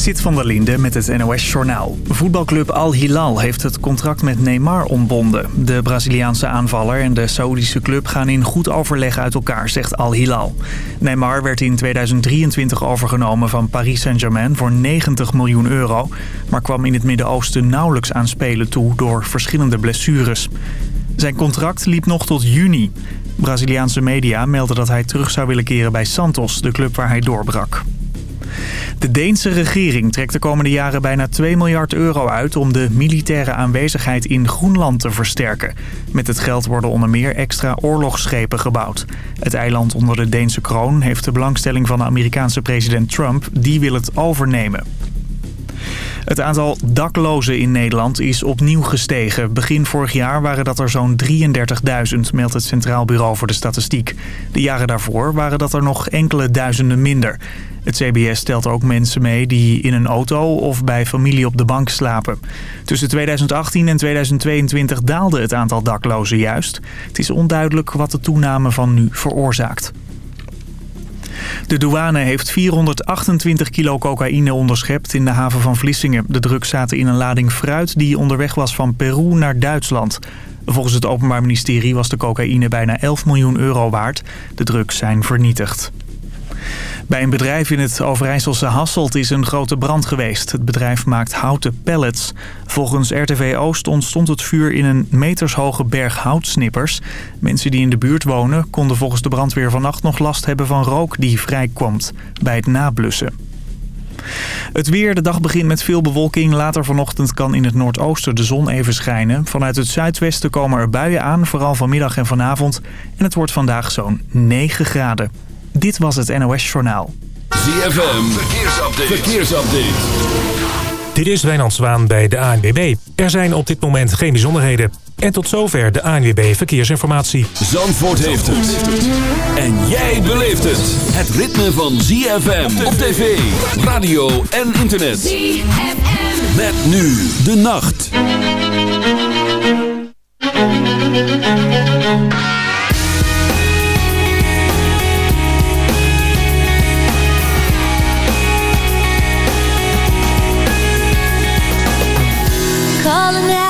Zit van der Linde met het NOS-journaal. Voetbalclub Al Hilal heeft het contract met Neymar ontbonden. De Braziliaanse aanvaller en de Saoedische club gaan in goed overleg uit elkaar, zegt Al Hilal. Neymar werd in 2023 overgenomen van Paris Saint-Germain voor 90 miljoen euro... maar kwam in het Midden-Oosten nauwelijks aan spelen toe door verschillende blessures. Zijn contract liep nog tot juni. Braziliaanse media melden dat hij terug zou willen keren bij Santos, de club waar hij doorbrak. De Deense regering trekt de komende jaren bijna 2 miljard euro uit om de militaire aanwezigheid in Groenland te versterken. Met het geld worden onder meer extra oorlogsschepen gebouwd. Het eiland onder de Deense kroon heeft de belangstelling van de Amerikaanse president Trump. Die wil het overnemen. Het aantal daklozen in Nederland is opnieuw gestegen. Begin vorig jaar waren dat er zo'n 33.000, meldt het Centraal Bureau voor de Statistiek. De jaren daarvoor waren dat er nog enkele duizenden minder. Het CBS stelt ook mensen mee die in een auto of bij familie op de bank slapen. Tussen 2018 en 2022 daalde het aantal daklozen juist. Het is onduidelijk wat de toename van nu veroorzaakt. De douane heeft 428 kilo cocaïne onderschept in de haven van Vlissingen. De drugs zaten in een lading fruit die onderweg was van Peru naar Duitsland. Volgens het Openbaar Ministerie was de cocaïne bijna 11 miljoen euro waard. De drugs zijn vernietigd. Bij een bedrijf in het Overijsselse Hasselt is een grote brand geweest. Het bedrijf maakt houten pallets. Volgens RTV Oost ontstond het vuur in een metershoge berg houtsnippers. Mensen die in de buurt wonen konden volgens de brandweer vannacht nog last hebben van rook die vrijkomt bij het nablussen. Het weer, de dag begint met veel bewolking. Later vanochtend kan in het noordoosten de zon even schijnen. Vanuit het zuidwesten komen er buien aan, vooral vanmiddag en vanavond. En het wordt vandaag zo'n 9 graden. Dit was het NOS Journaal. ZFM, verkeersupdate. verkeersupdate. Dit is Wijnand Zwaan bij de ANWB. Er zijn op dit moment geen bijzonderheden. En tot zover de ANWB Verkeersinformatie. Zandvoort heeft het. En jij beleeft het. Het ritme van ZFM op tv, radio en internet. ZFM. Met nu de nacht. falling out.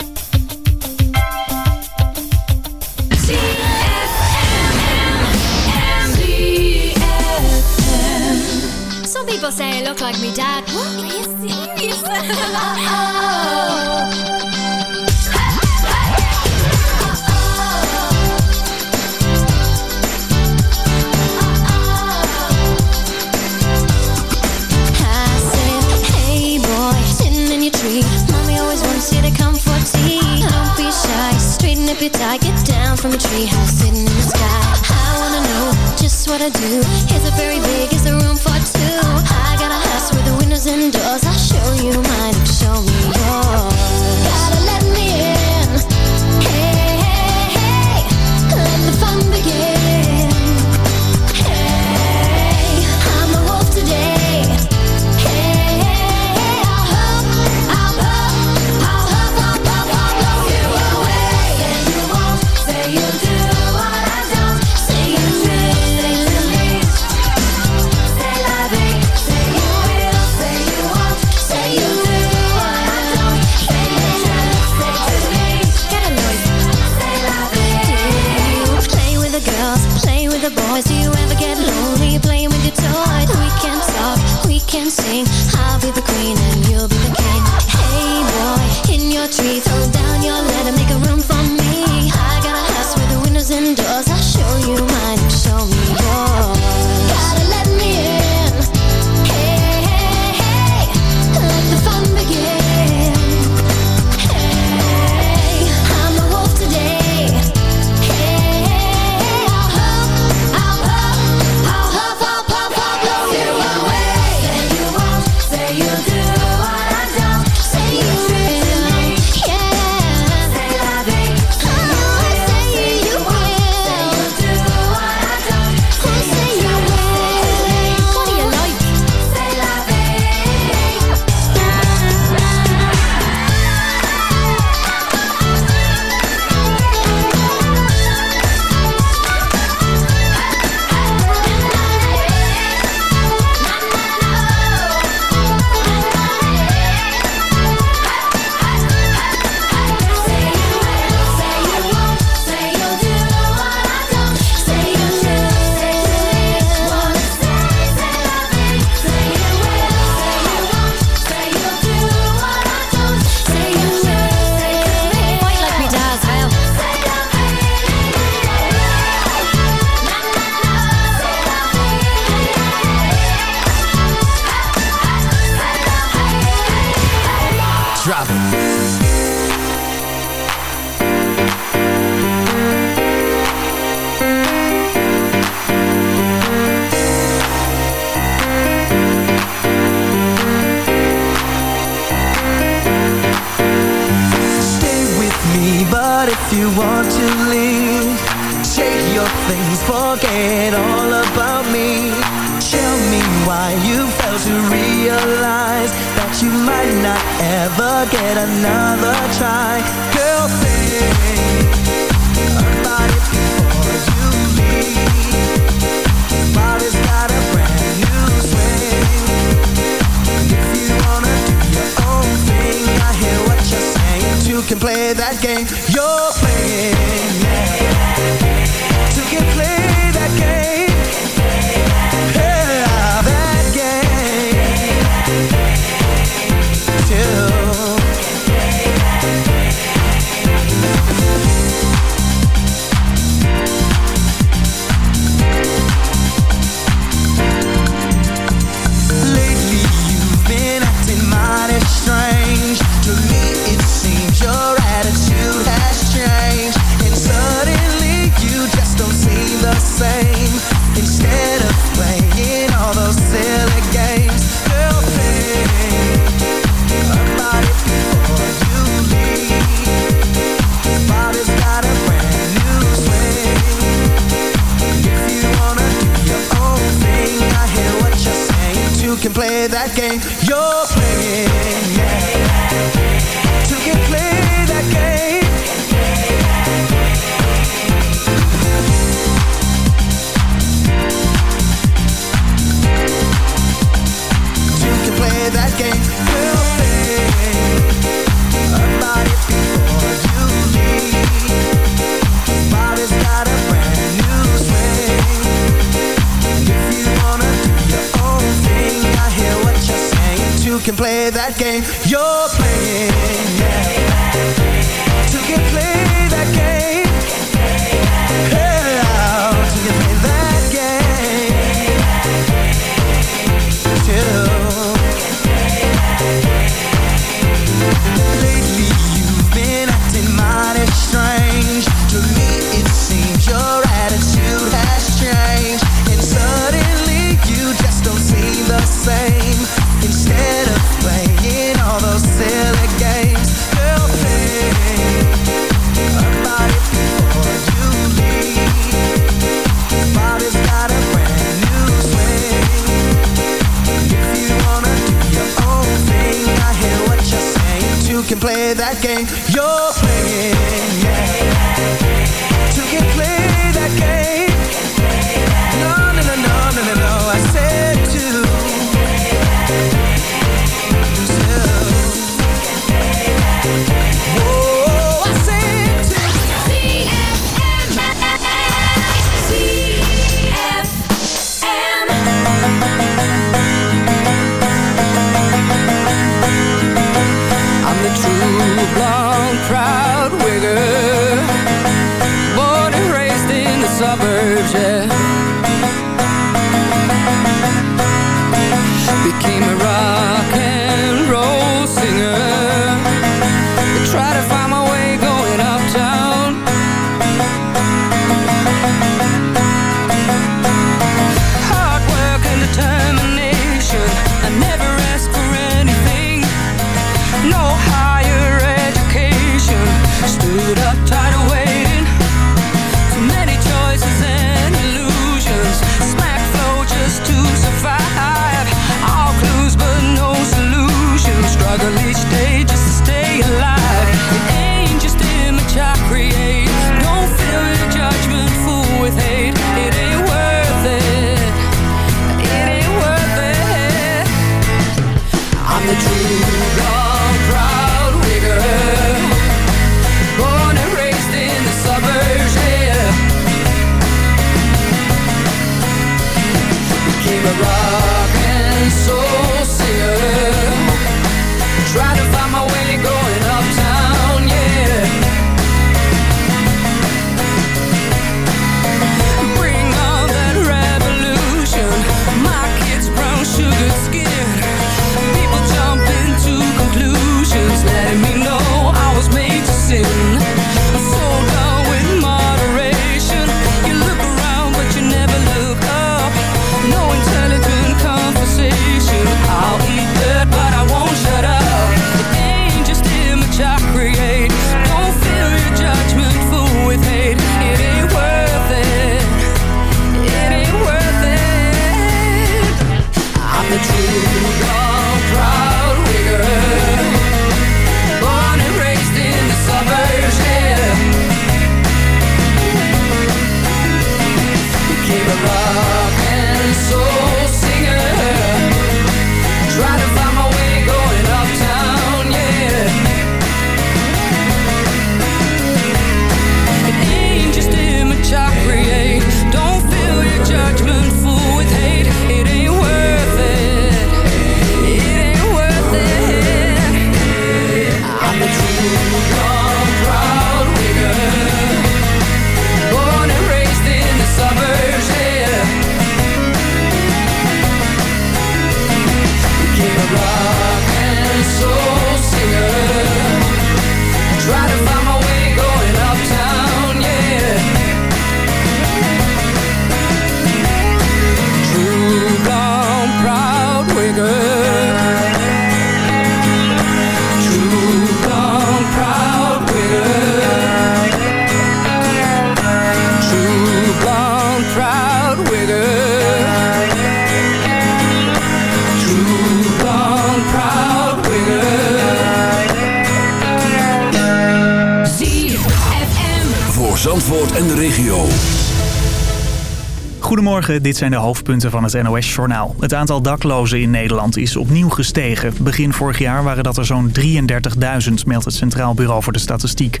Dit zijn de hoofdpunten van het NOS-journaal. Het aantal daklozen in Nederland is opnieuw gestegen. Begin vorig jaar waren dat er zo'n 33.000, meldt het Centraal Bureau voor de Statistiek.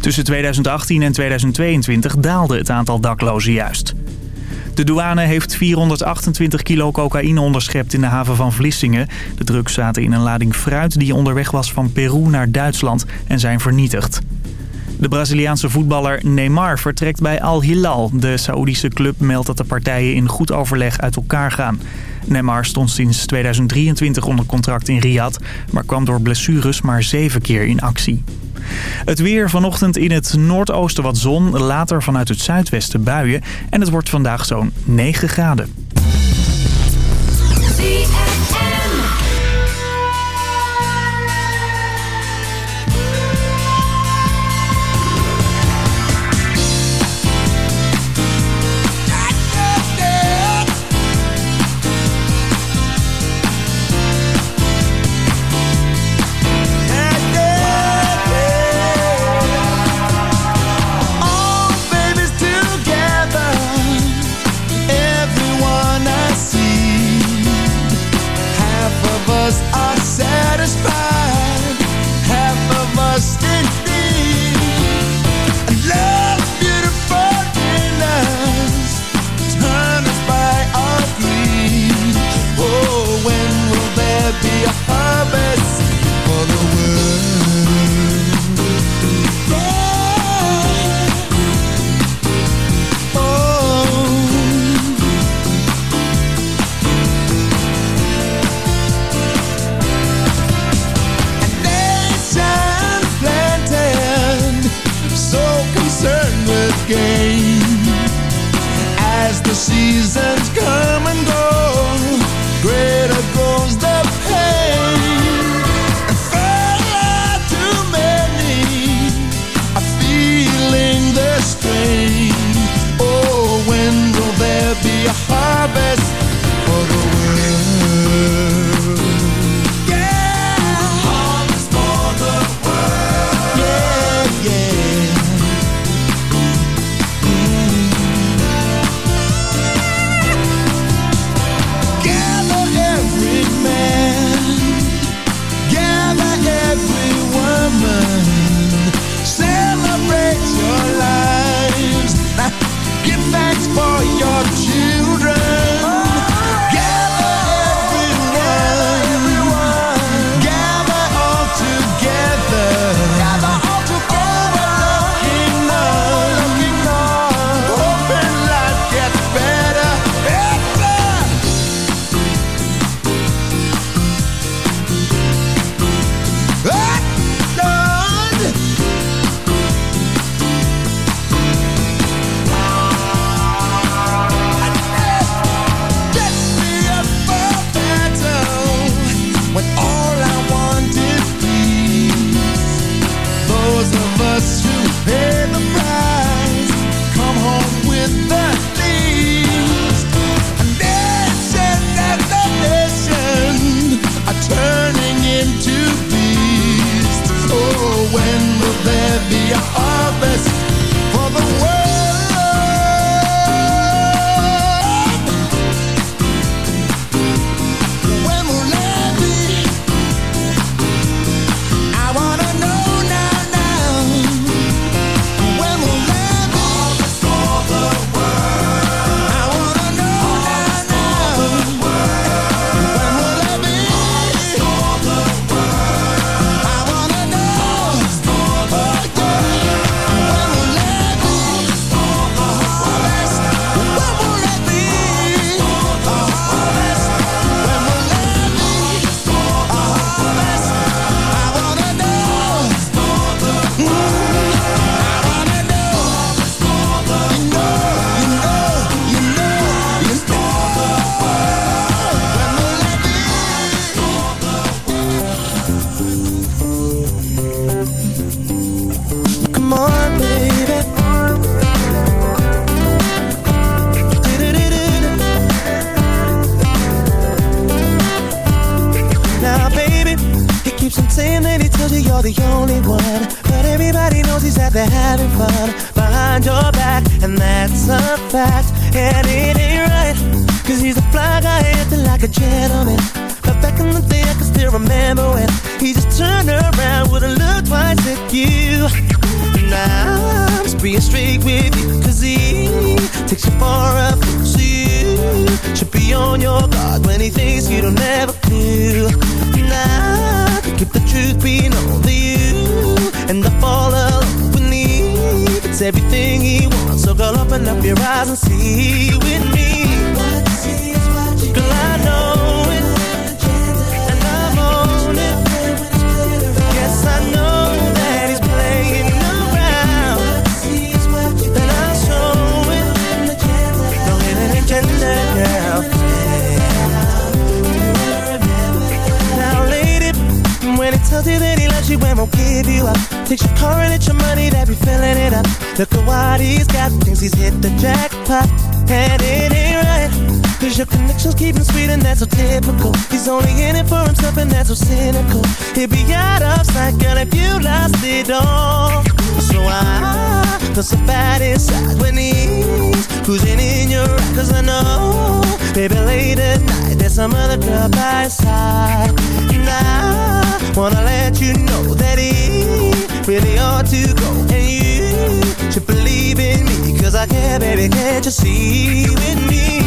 Tussen 2018 en 2022 daalde het aantal daklozen juist. De douane heeft 428 kilo cocaïne onderschept in de haven van Vlissingen. De drugs zaten in een lading fruit die onderweg was van Peru naar Duitsland en zijn vernietigd. De Braziliaanse voetballer Neymar vertrekt bij Al Hilal. De Saoedische club meldt dat de partijen in goed overleg uit elkaar gaan. Neymar stond sinds 2023 onder contract in Riyadh... maar kwam door blessures maar zeven keer in actie. Het weer vanochtend in het noordoosten wat zon, later vanuit het zuidwesten buien... en het wordt vandaag zo'n 9 graden. Tells you that he loves you won't give you up, takes your car and it's your money that be filling it up. Look at what he's got, thinks he's hit the jackpot, and it ain't right. Cause your connections keep him sweet and that's so typical He's only in it for himself and that's so cynical He'd be out of sight, girl, if you lost it all So I feel so bad inside when he's Cruising in your ride Cause I know, baby, late at night There's some other girl by his side. And I wanna let you know that he really ought to go. And you should believe in me. Cause I care, baby, can't you see with me?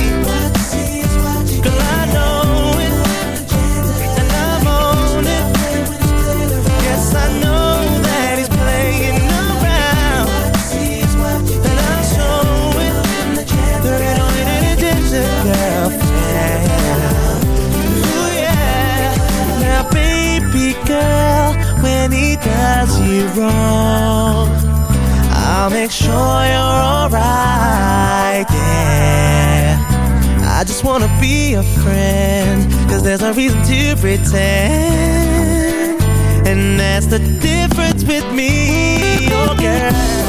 Girl, I know it, when he does you wrong, I'll make sure you're alright, yeah. I just wanna be a friend Cause there's no reason to pretend. And that's the difference with me, oh girl